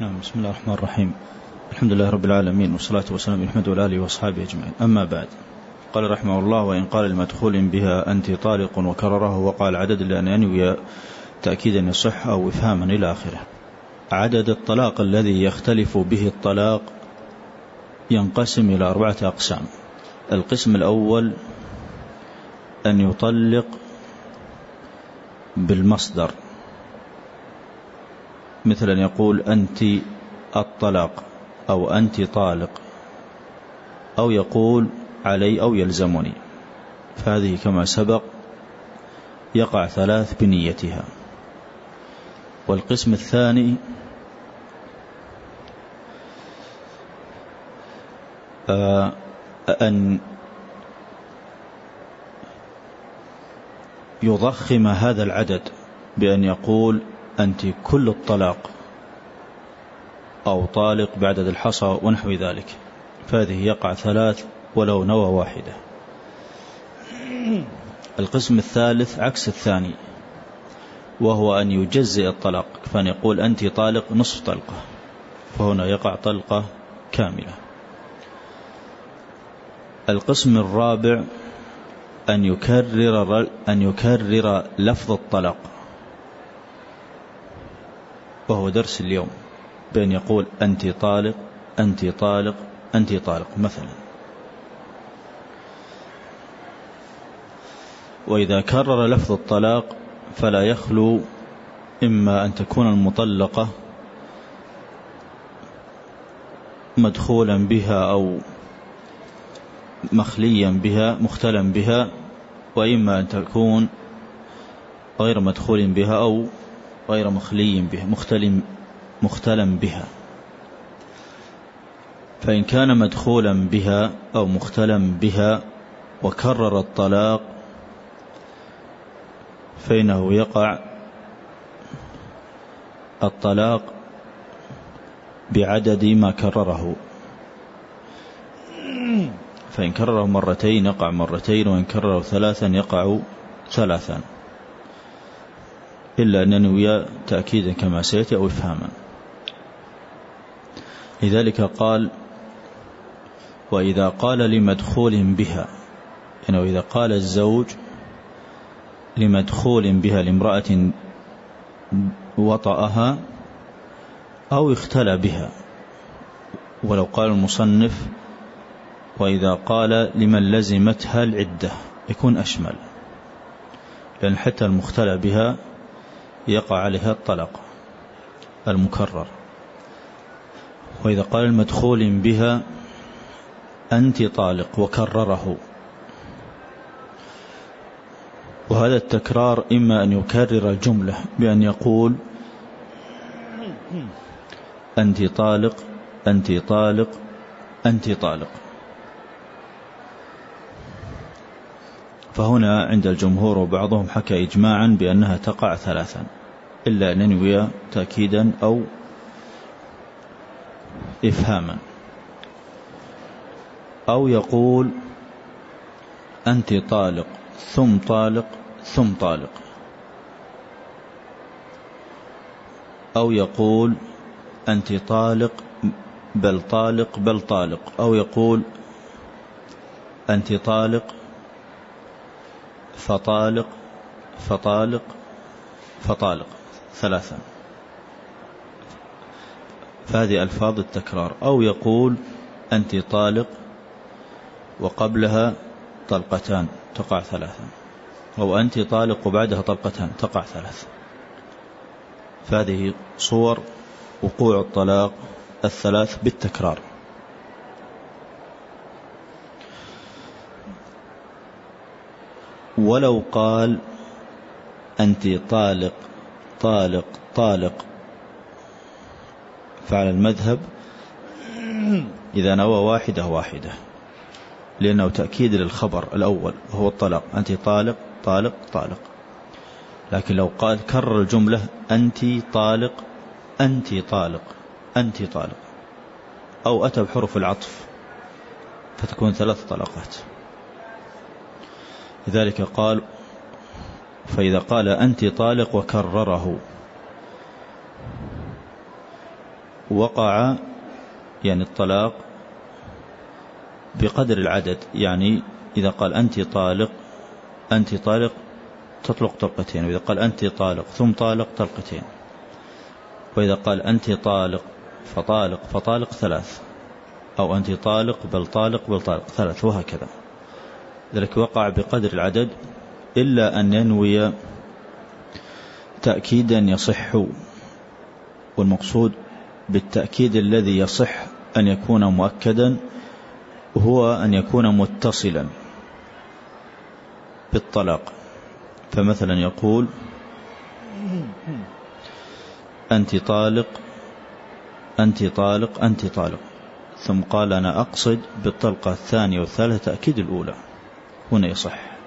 نعم بسم الله الرحمن الرحيم. الحمد لله رب العالمين والصلاة والسلام محمد وعلى آله وأصحابه أجمعين. أما بعد قال رحمه الله وإن قال المدخول بها أنت طالق وكرره وقال عدد لأن ينوي تأكيدا يصح أو إفهاما إلى آخره. عدد الطلاق الذي يختلف به الطلاق ينقسم إلى أربعة أقسام. القسم الأول أن يطلق بالمصدر. مثل أن يقول أنت الطلاق أو أنت طالق أو يقول علي أو يلزمني. فهذه كما سبق يقع ثلاث بنيتها. والقسم الثاني آه، أن يضخم هذا العدد بأن يقول أنت كل الطلاق أو طالق بعدد الحصى ونحو ذلك. فهذه يقع ثلاث ولو نوى واحدة. القسم الثالث عكس الثاني وهو أن يجزئ الطلاق. فأن يقول أنت طالق نصف طلقة فهنا يقع طلقة كاملة. القسم الرابع أن يكرر أن يكرر لفظ الطلاق. وهو درس اليوم بأن يقول أنت طالق أنت طالق أنت طالق مثلا. وإذا كرر لفظ الطلاق فلا يخلو إما أن تكون المطلقة مدخولا بها أو مخليا بها مختلا بها وإما أن تكون غير مدخول بها أو غير مخلي بها مختل مختلا بها. فإن كان مدخولا بها أو مختلا بها وكرر الطلاق فإنه يقع الطلاق بعدد ما كرره. فإن كرره مرتين يقع مرتين وإن كرره ثلاثا يقع ثلاثا. إلا أن ينوي تأكيدا كما سيأتي أو إفهاما. لذلك قال وإذا قال لمدخول بها يعني إذا قال الزوج لمدخول بها لامرأة وطأها أو اختلى بها. ولو قال المصنف وإذا قال لمن لزمتها العدة يكون أشمل لأن حتى المختلى بها يقع عليها الطلاق المكرر. وإذا قال المدخول بها أنت طالق وكرره. وهذا التكرار إما أن يكرر الجملة بأن يقول أنت طالق أنت طالق أنت طالق. فهنا عند الجمهور وبعضهم حكى إجماعا بأنها تقع ثلاثا. إلا أن ينوي تأكيدا أو إفهاما. أو يقول أنت طالق ثم طالق ثم طالق. أو يقول أنت طالق بل طالق بل طالق. أو يقول أنت طالق فطالق فطالق فطالق. ثلاثا فهذه ألفاظ التكرار. أو يقول أنت طالق وقبلها طلقتان تقع ثلاثا أو أنت طالق وبعدها طلقتان تقع ثلاث فهذه صور وقوع الطلاق الثلاث بالتكرار. ولو قال أنت طالق طالق طالق. فعلى المذهب إذا نوى واحدة واحدة لأنه تأكيد للخبر الأول وهو الطلاق. أنت طالق طالق طالق. لكن لو قال كرر الجملة أنت طالق أنت طالق أنت طالق. أو أتى بحروف العطف فتكون ثلاث طلقات. لذلك قال فإذا قال أنت طالق وكرره. وقع يعني الطلاق بقدر العدد يعني إذا قال أنت طالق أنت طالق تطلق طلقتين وإذا قال أنت طالق ثم طالق طلقتين. وإذا قال أنت طالق فطالق فطالق ثلاث. أو أنت طالق بل طالق بل طالق ثلاث وهكذا. ذلك وقع بقدر العدد إلا أن ينوي تأكيدا يصح والمقصود بالتأكيد الذي يصح أن يكون مؤكدا هو أن يكون متصلا بالطلاق. فمثلا يقول أنت طالق أنت طالق أنت طالق. ثم قال أنا أقصد بالطلقة الثانية والثالثة تأكيد الأولى. هنا يصح.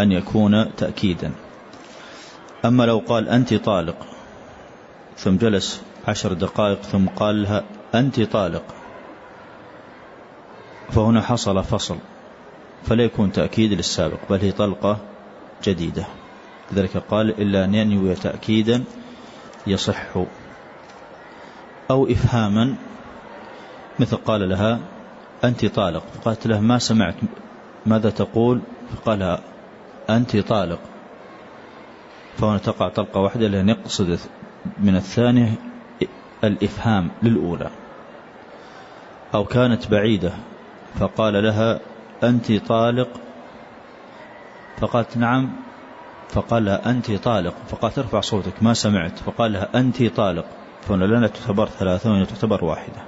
أن يكون تأكيدا. أما لو قال أنت طالق ثم جلس عشر دقائق ثم قال لها أنت طالق فهنا حصل فصل فلا يكون تأكيد للسابق بل هي طلقة جديدة. لذلك قال إلا أن ينوي تأكيدا يصح أو إفهاما. مثل قال لها أنت طالق فقالت له ما سمعت ماذا تقول؟ فقال أنت طالق. فهنا تقع طلقة واحدة لأن يقصد من الثانية الإفهام للأولى. أو كانت بعيدة فقال لها أنت طالق. فقالت نعم فقال لها أنت طالق. فقالت ارفع صوتك ما سمعت. فقال لها أنت طالق. فهنا لا تعتبر ثلاثة ولا تعتبر واحدة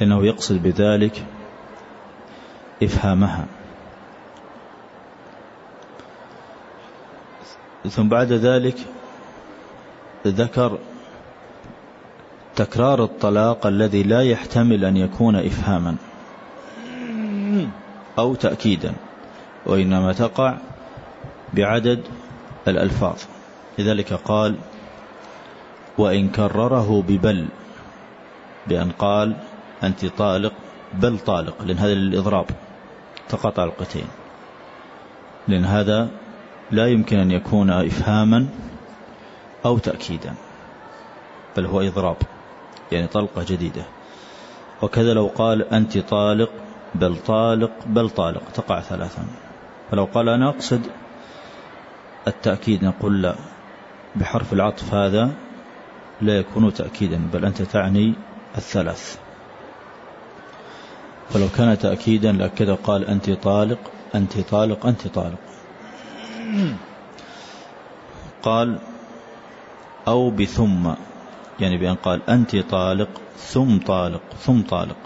لأنه يقصد بذلك إفهامها. ثم بعد ذلك ذكر تكرار الطلاق الذي لا يحتمل أن يكون إفهاما أو تأكيدا وإنما تقع بعدد الألفاظ. لذلك قال وإن كرره ببل بأن قال أنت طالق بل طالق. لأن هذا للإضراب تقطع القتين لأن هذا لا يمكن أن يكون إفهاما أو تأكيدا بل هو إضراب يعني طلقة جديدة. وكذا لو قال أنت طالق بل طالق بل طالق تقع ثلاثا. فلو قال أنا أقصد التأكيد نقول لا بحرف العطف هذا لا يكون تأكيدا بل أنت تعني الثلاث. فلو كان تأكيدا لأكد قال أنت طالق أنت طالق أنت طالق. قال أو بثم يعني بأن قال أنت طالق ثم طالق ثم طالق.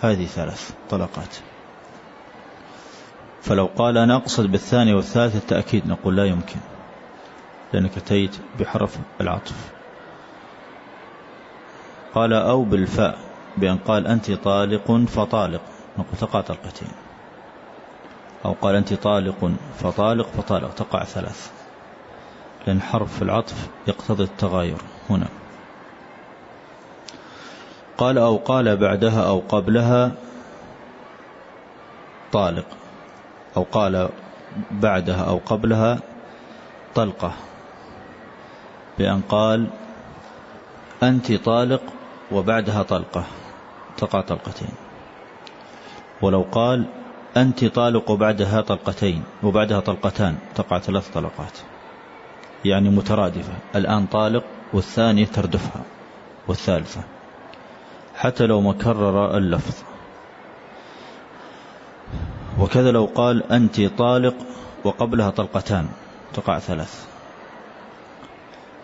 هذه ثلاث طلقات. فلو قال أنا أقصد بالثانية والثالثة التأكيد نقول لا يمكن لأنك أتيت بحرف العطف. قال أو بالفاء بأن قال أنت طالق فطالق. نقول تقع طلقتين أو قال أنت طالق فطالق فطالق تقع ثلاث. لأن حرف العطف يقتضي التغاير. هنا. قال أو قال بعدها أو قبلها طالق. أو قال بعدها أو قبلها طلقة. بأن قال أنت طالق وبعدها طلقة. تقع طلقتين. ولو قال أنت طالق وبعدها طلقتين وبعدها طلقتان تقع ثلاث طلقات. يعني مترادفة الآن طالق والثانية تردفها والثالثة. حتى لو مكرر اللفظ. وكذا لو قال أنت طالق وقبلها طلقتان تقع ثلاث.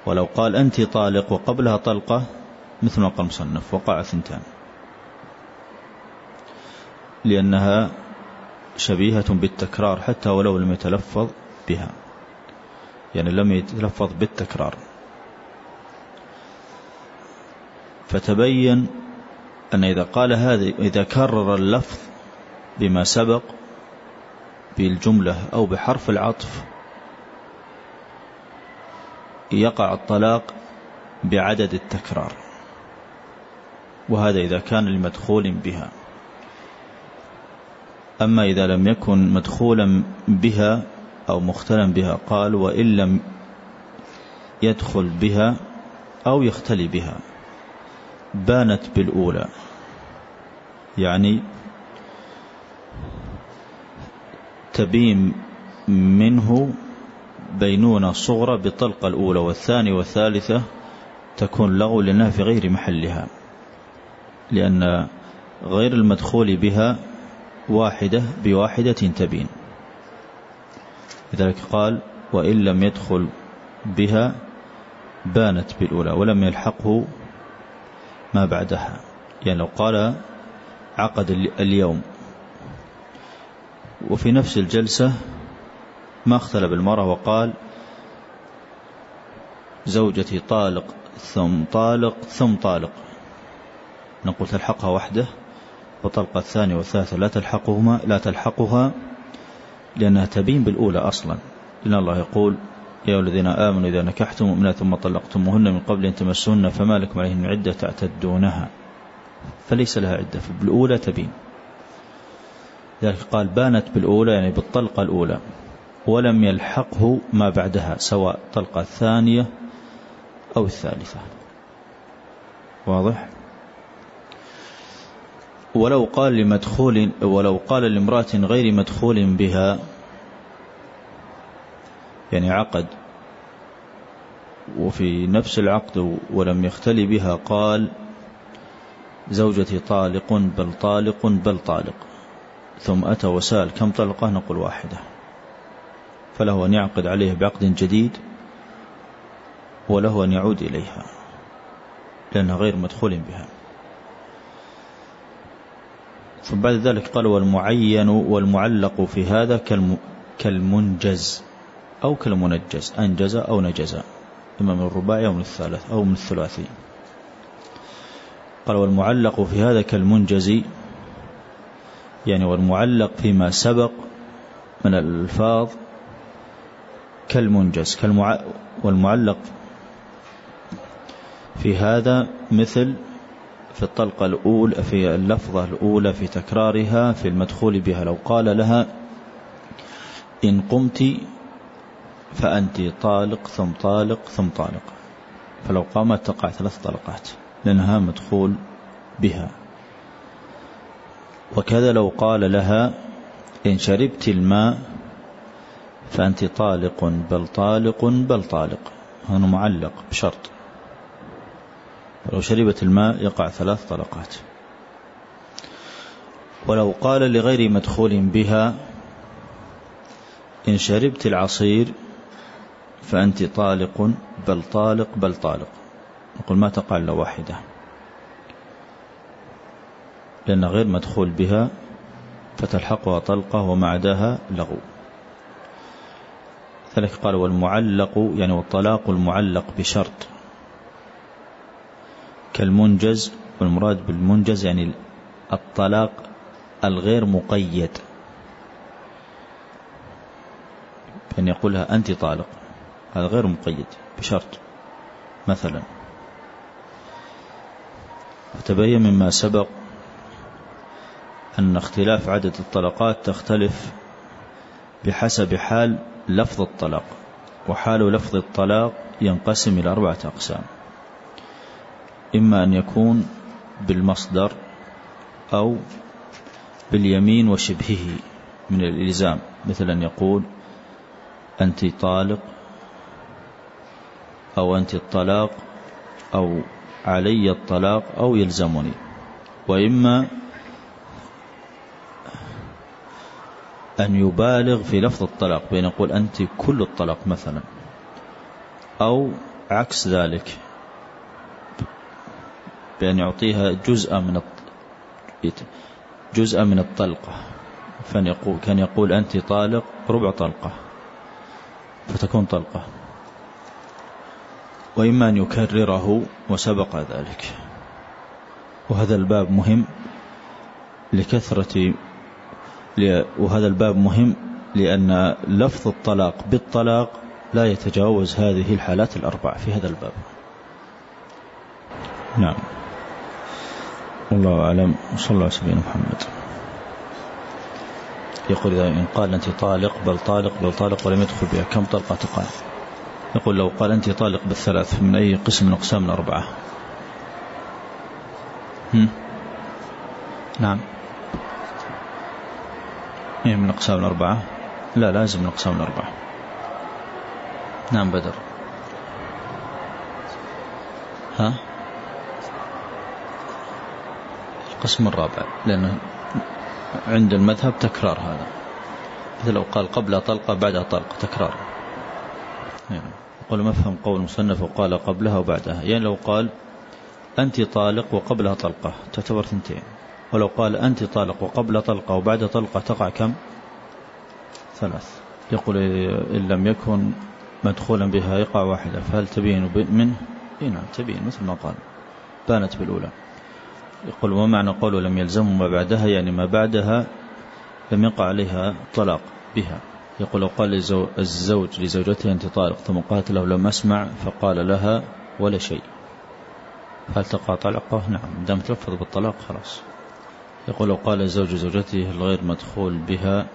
ولو قال أنت طالق وقبلها طلقة مثل ما قال مصنف وقع ثنتان. لأنها شبيهة بالتكرار حتى ولو لم يتلفظ بها. يعني لم يتلفظ بالتكرار. فتبين أن إذا قال هذه إذا كرر اللفظ بما سبق بالجملة أو بحرف العطف يقع الطلاق بعدد التكرار. وهذا إذا كان لمدخول بها. أما إذا لم يكن مدخولا بها أو مختلا بها قال وإن لم يدخل بها أو يختلي بها. بانت بالأولى. يعني تبين منه بينونة صغرى بالطلقة الأولى والثانية والثالثة تكون لغو لأنها في غير محلها لأن غير المدخول بها واحدة بواحدة تبين. لذلك قال وإن لم يدخل بها بانت بالأولى ولم يلحقه ما بعدها. يعني لو قال عقد اليوم. وفي نفس الجلسة ما اختلف المرأة وقال زوجتي طالق ثم طالق ثم طالق. نقول تلحقها وحده وطلقة الثانية والثالثة لا تلحقهما لا تلحقها لأنها تبين بالأولى أصلا. لأن الله يقول يا الذين آمنوا إذا نكحتم مؤمنات ثم طلقتموهن من قبل أن تمسوهن فما لكم عليهن عدة تعتدونها. فليس لها عدة بالأولى تبين. ذلك قال بانت بالأولى يعني بالطلقة الأولى ولم يلحقه ما بعدها سواء الطلقة الثانية أو الثالثة. واضح؟ ولو قال لمدخول ولو قال لامرأة غير مدخول بها يعني عقد وفي نفس العقد ولم يختل بها قال زوجتي طالق بل طالق بل طالق ثم أتى وسأل كم طلقة؟ نقول واحدة. فله أن يعقد عليه بعقد جديد وله أن يعود إليها لأنها غير مدخول بها. ثم بعد ذلك قال والمعين والمعلق في هذا كالمنجز أو كالمنجز أنجز أو نجز إما من الرباعي أو من الثالث أو من الثلاثي. قال والمعلق في هذا كالمنجز يعني والمعلق فيما سبق من الألفاظ كالمنجز كالمع... والمعلق في هذا مثل في الطلقة الأولى في اللفظة الأولى في تكرارها في المدخول بها. لو قال لها إن قمت فأنت طالق ثم طالق ثم طالق. فلو قامت تقع ثلاث طلقات لأنها مدخول بها. وكذا لو قال لها إن شربت الماء فأنت طالق بل طالق بل طالق. هنا معلق بشرط. ولو شربت الماء يقع ثلاث طلقات. ولو قال لغير مدخول بها إن شربت العصير فأنت طالق بل طالق بل طالق. نقول ما تقع إلا واحدة. لأن غير مدخول بها فتلحقها طلقة وما عداها لغو. ذلك قال والمعلق يعني والطلاق المعلق بشرط. كالمنجز والمراد بالمنجز يعني الطلاق الغير مقيد. بأن يقولها أنت طالق هذا غير مقيد بشرط. مثلا وتبين مما سبق أن اختلاف عدد الطلقات تختلف بحسب حال لفظ الطلاق وحال لفظ الطلاق ينقسم إلى أربعة أقسام. إما أن يكون بالمصدر أو باليمين وشبهه من الإلزام. مثل أن يقول أنت طالق أو أنت الطلاق أو علي الطلاق أو يلزمني. وإما أن يبالغ في لفظ الطلاق بين يقول أنت كل الطلاق مثلا أو عكس ذلك. بأن يعطيها جزء من جزء من الطلقة. كان يقول أنت طالق ربع طلقة فتكون طلقة. وإما أن يكرره وسبق ذلك. وهذا الباب مهم لكثرة وهذا الباب مهم لأن لفظ الطلاق بالطلاق لا يتجاوز هذه الحالات الأربع في هذا الباب. نعم. والله أعلم. وصلى الله على محمد. يقول إذا إن قال أنت طالق بل طالق بل طالق ولم يدخل بها كم طلقة تقال؟ يقول لو قال أنت طالق بالثلاث من أي قسم من أقسام الأربعة هم؟ نعم. إيه من أقسام الأربعة؟ لا لازم من أقسام الأربعة. نعم بدر. ها؟ القسم الرابع لأنه عند المذهب تكرار هذا. مثل لو قال قبل طلقة بعدها طلقة تكرار. يعني يقول مفهم قول المصنف وقال قبلها وبعدها. يعني لو قال أنت طالق وقبلها طلقة تعتبر ثنتين. ولو قال أنت طالق وقبل طلقة وبعد طلقة تقع كم؟ ثلاث. يقول إن لم يكن مدخولا بها يقع واحدة. فهل تبين منه؟ إيه نعم تبين مثل ما قال. بانت بالأولى. يقول ومعنى معنى قوله لم يلزم ما بعدها يعني ما بعدها لم يقع عليها طلاق بها. يقول لو قال الزوج لزوجته أنت طالق ثم قالت له لم أسمع فقال لها ولا شيء هل تقع طلقة نعم دام تلفظ بالطلاق خلاص. يقول لو قال الزوج زوجته الغير مدخول بها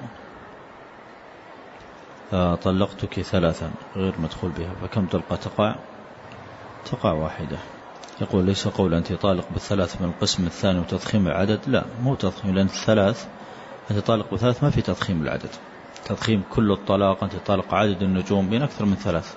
طلقتك ثلاثا غير مدخول بها فكم طلقة تقع تقع واحدة يقول ليس قول أنت طالق بالثلاث من القسم الثاني وتضخيم العدد لا مو تضخيم لأن الثلاث أنت طالق بثلاث ما في تضخيم العدد. تضخيم كل الطلاق أنت طالق عدد النجوم بين أكثر من ثلاث.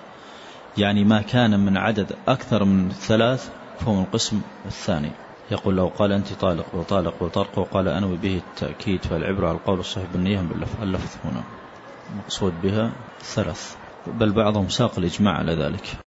يعني ما كان من عدد أكثر من ثلاث فهو من القسم الثاني. يقول لو قال أنت طالق وطالق وطرق وقال أنوي به التأكيد فالعبرة على القول الصحيح بالنية اللفظ هنا. مقصود بها ثلاث. بل بعضهم ساق الإجماع على ذلك.